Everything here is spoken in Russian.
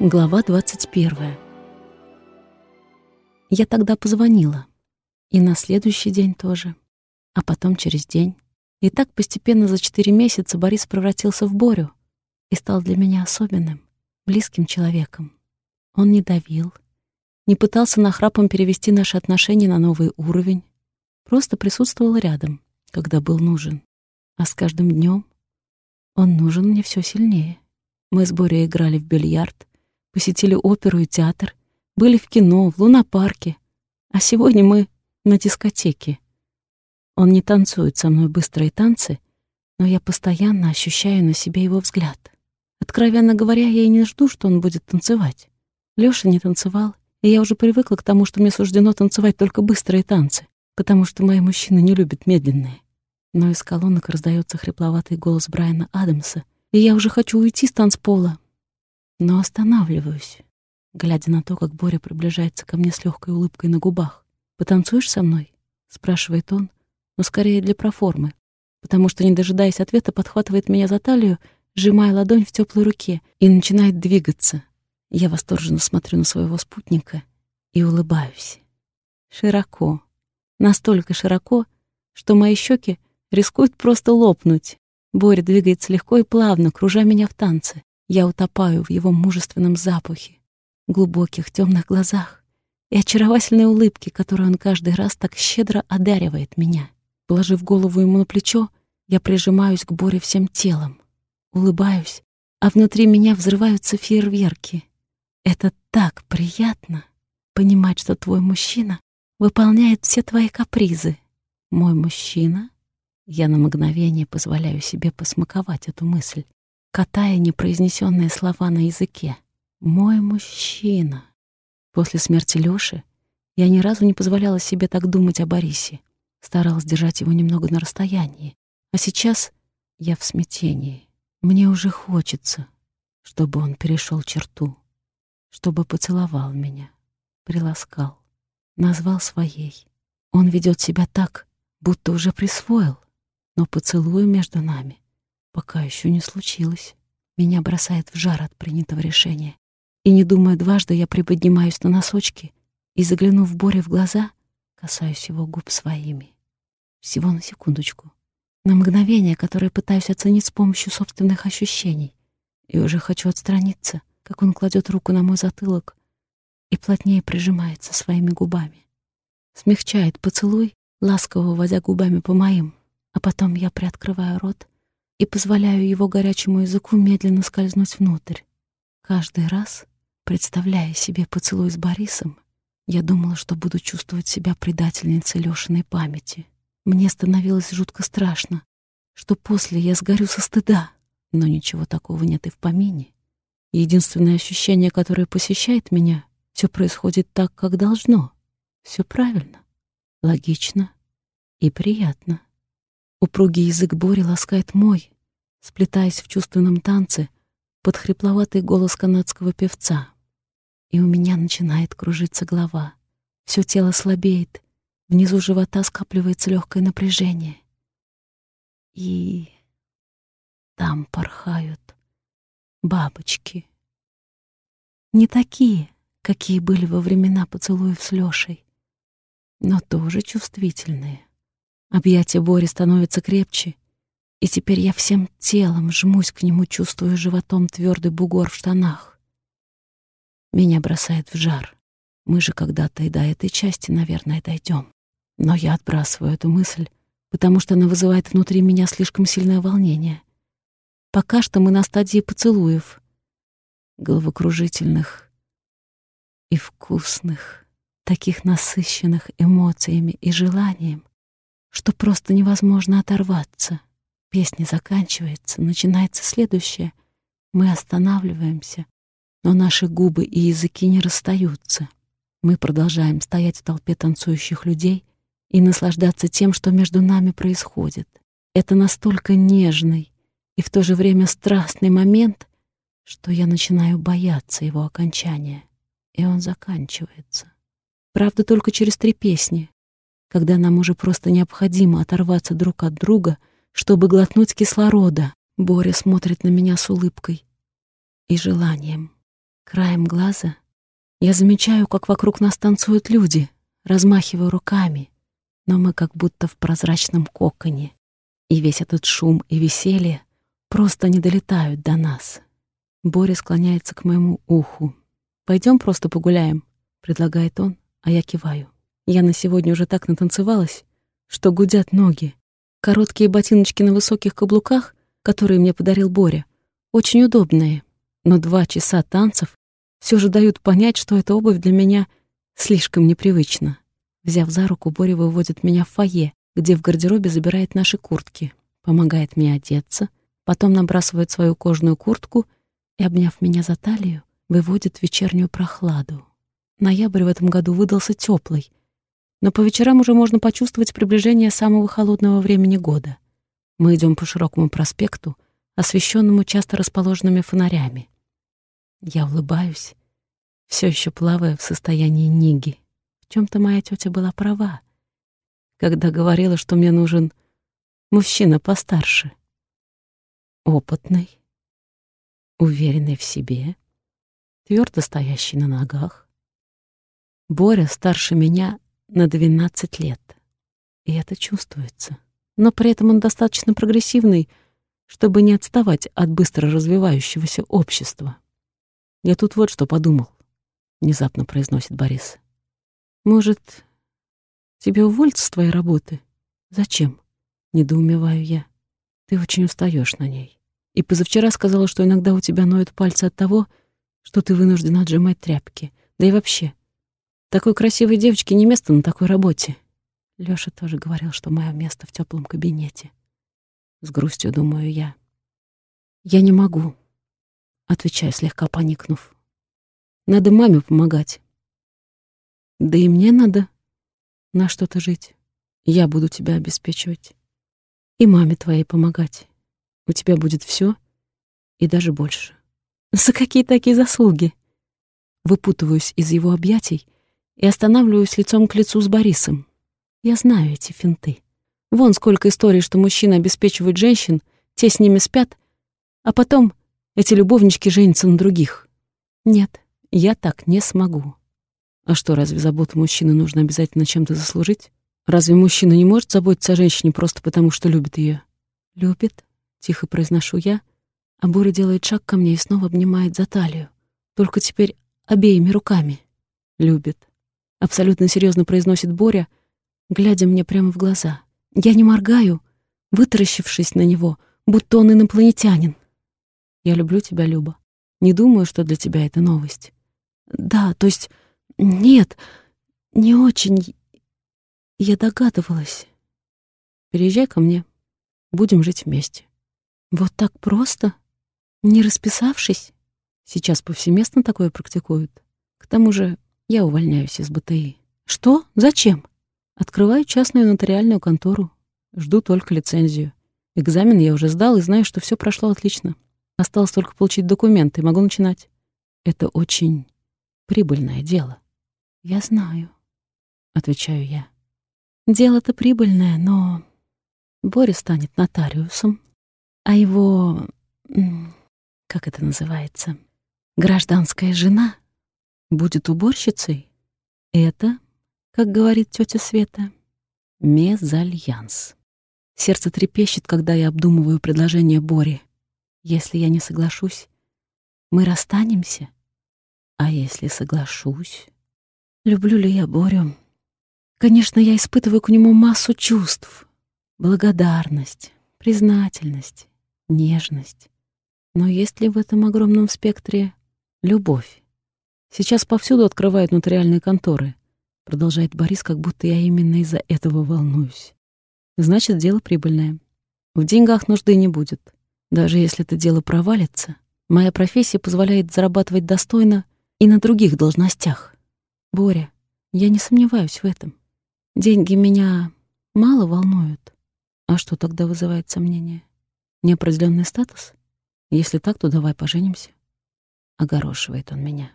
Глава 21. Я тогда позвонила. И на следующий день тоже. А потом через день. И так постепенно за четыре месяца Борис превратился в Борю и стал для меня особенным, близким человеком. Он не давил, не пытался нахрапом перевести наши отношения на новый уровень, просто присутствовал рядом, когда был нужен. А с каждым днем он нужен мне все сильнее. Мы с Борей играли в бильярд, посетили оперу и театр, были в кино, в лунопарке. А сегодня мы на дискотеке. Он не танцует со мной быстрые танцы, но я постоянно ощущаю на себе его взгляд. Откровенно говоря, я и не жду, что он будет танцевать. Лёша не танцевал, и я уже привыкла к тому, что мне суждено танцевать только быстрые танцы, потому что мои мужчины не любят медленные. Но из колонок раздается хрипловатый голос Брайана Адамса, и я уже хочу уйти с танцпола, но останавливаюсь, глядя на то, как Боря приближается ко мне с легкой улыбкой на губах. «Потанцуешь со мной?» — спрашивает он, но скорее для проформы, потому что, не дожидаясь ответа, подхватывает меня за талию, сжимая ладонь в теплой руке, и начинает двигаться. Я восторженно смотрю на своего спутника и улыбаюсь. Широко. Настолько широко, что мои щеки рискуют просто лопнуть. Боря двигается легко и плавно, кружа меня в танце. Я утопаю в его мужественном запахе, глубоких темных глазах и очаровательной улыбке, которой он каждый раз так щедро одаривает меня. Положив голову ему на плечо, я прижимаюсь к Боре всем телом, улыбаюсь, а внутри меня взрываются фейерверки. Это так приятно понимать, что твой мужчина выполняет все твои капризы. Мой мужчина? Я на мгновение позволяю себе посмаковать эту мысль катая непроизнесенные слова на языке. «Мой мужчина». После смерти Лёши я ни разу не позволяла себе так думать о Борисе. Старалась держать его немного на расстоянии. А сейчас я в смятении. Мне уже хочется, чтобы он перешел черту, чтобы поцеловал меня, приласкал, назвал своей. Он ведет себя так, будто уже присвоил, но поцелуй между нами Пока еще не случилось. Меня бросает в жар от принятого решения. И не думая дважды, я приподнимаюсь на носочки и, заглянув Боре в глаза, касаюсь его губ своими. Всего на секундочку. На мгновение, которое пытаюсь оценить с помощью собственных ощущений. И уже хочу отстраниться, как он кладет руку на мой затылок и плотнее прижимается своими губами. Смягчает поцелуй, ласково водя губами по моим, а потом я приоткрываю рот и позволяю его горячему языку медленно скользнуть внутрь. Каждый раз, представляя себе поцелуй с Борисом, я думала, что буду чувствовать себя предательницей Лёшиной памяти. Мне становилось жутко страшно, что после я сгорю со стыда, но ничего такого нет и в помине. Единственное ощущение, которое посещает меня, все происходит так, как должно. Все правильно, логично и приятно. Упругий язык Бори ласкает мой, сплетаясь в чувственном танце под хрипловатый голос канадского певца. И у меня начинает кружиться голова. Все тело слабеет, внизу живота скапливается легкое напряжение. И там порхают бабочки. Не такие, какие были во времена поцелуев с Лешей, но тоже чувствительные. Объятия Бори становятся крепче, и теперь я всем телом жмусь к нему, чувствуя животом твердый бугор в штанах. Меня бросает в жар. Мы же когда-то и до этой части, наверное, дойдем. Но я отбрасываю эту мысль, потому что она вызывает внутри меня слишком сильное волнение. Пока что мы на стадии поцелуев, головокружительных и вкусных, таких насыщенных эмоциями и желанием, что просто невозможно оторваться. Песня заканчивается, начинается следующее. Мы останавливаемся, но наши губы и языки не расстаются. Мы продолжаем стоять в толпе танцующих людей и наслаждаться тем, что между нами происходит. Это настолько нежный и в то же время страстный момент, что я начинаю бояться его окончания, и он заканчивается. Правда, только через три песни, когда нам уже просто необходимо оторваться друг от друга, чтобы глотнуть кислорода. Боря смотрит на меня с улыбкой и желанием. Краем глаза я замечаю, как вокруг нас танцуют люди, размахивая руками, но мы как будто в прозрачном коконе, и весь этот шум и веселье просто не долетают до нас. Боря склоняется к моему уху. Пойдем просто погуляем», — предлагает он, а я киваю. Я на сегодня уже так натанцевалась, что гудят ноги. Короткие ботиночки на высоких каблуках, которые мне подарил Боря, очень удобные, но два часа танцев все же дают понять, что эта обувь для меня слишком непривычна. Взяв за руку, Боря выводит меня в фойе, где в гардеробе забирает наши куртки, помогает мне одеться, потом набрасывает свою кожаную куртку и, обняв меня за талию, выводит в вечернюю прохладу. Ноябрь в этом году выдался теплый, но по вечерам уже можно почувствовать приближение самого холодного времени года. Мы идем по широкому проспекту, освещенному часто расположенными фонарями. Я улыбаюсь, все еще плавая в состоянии ниги. В чем-то моя тетя была права, когда говорила, что мне нужен мужчина постарше, опытный, уверенный в себе, твердо стоящий на ногах. Боря старше меня на 12 лет. И это чувствуется. Но при этом он достаточно прогрессивный, чтобы не отставать от быстро развивающегося общества. Я тут вот что подумал, внезапно произносит Борис. Может, тебе уволиться с твоей работы? Зачем? Недоумеваю я. Ты очень устаешь на ней. И позавчера сказала, что иногда у тебя ноют пальцы от того, что ты вынужден отжимать тряпки. Да и вообще, такой красивой девочке не место на такой работе. Лёша тоже говорил, что мое место в теплом кабинете. С грустью думаю я. Я не могу, отвечаю, слегка поникнув. Надо маме помогать. Да и мне надо на что-то жить. Я буду тебя обеспечивать. И маме твоей помогать. У тебя будет все и даже больше. За какие такие заслуги? Выпутываюсь из его объятий и останавливаюсь лицом к лицу с Борисом. Я знаю эти финты. Вон сколько историй, что мужчины обеспечивают женщин, те с ними спят, а потом эти любовнички женятся на других. Нет, я так не смогу. А что, разве заботу мужчины нужно обязательно чем-то заслужить? Разве мужчина не может заботиться о женщине просто потому, что любит ее? Любит, тихо произношу я, а Боря делает шаг ко мне и снова обнимает за талию. Только теперь обеими руками. Любит абсолютно серьезно произносит Боря, глядя мне прямо в глаза. Я не моргаю, вытаращившись на него, будто он инопланетянин. Я люблю тебя, Люба. Не думаю, что для тебя это новость. Да, то есть нет, не очень. Я догадывалась. Переезжай ко мне. Будем жить вместе. Вот так просто? Не расписавшись? Сейчас повсеместно такое практикуют. К тому же я увольняюсь из БТИ. Что? Зачем? Открываю частную нотариальную контору. Жду только лицензию. Экзамен я уже сдал и знаю, что все прошло отлично. Осталось только получить документы, и могу начинать. Это очень прибыльное дело. Я знаю, отвечаю я. Дело-то прибыльное, но Боря станет нотариусом, а его... как это называется? Гражданская жена будет уборщицей, это, как говорит тетя Света, мезальянс. Сердце трепещет, когда я обдумываю предложение Бори. Если я не соглашусь, мы расстанемся. А если соглашусь? Люблю ли я Борю? Конечно, я испытываю к нему массу чувств. Благодарность, признательность, нежность. Но есть ли в этом огромном спектре любовь? Сейчас повсюду открывают нотариальные конторы. Продолжает Борис, как будто я именно из-за этого волнуюсь. Значит, дело прибыльное. В деньгах нужды не будет. Даже если это дело провалится, моя профессия позволяет зарабатывать достойно и на других должностях. Боря, я не сомневаюсь в этом. Деньги меня мало волнуют. А что тогда вызывает сомнения? Неопределенный статус? Если так, то давай поженимся. Огорошивает он меня.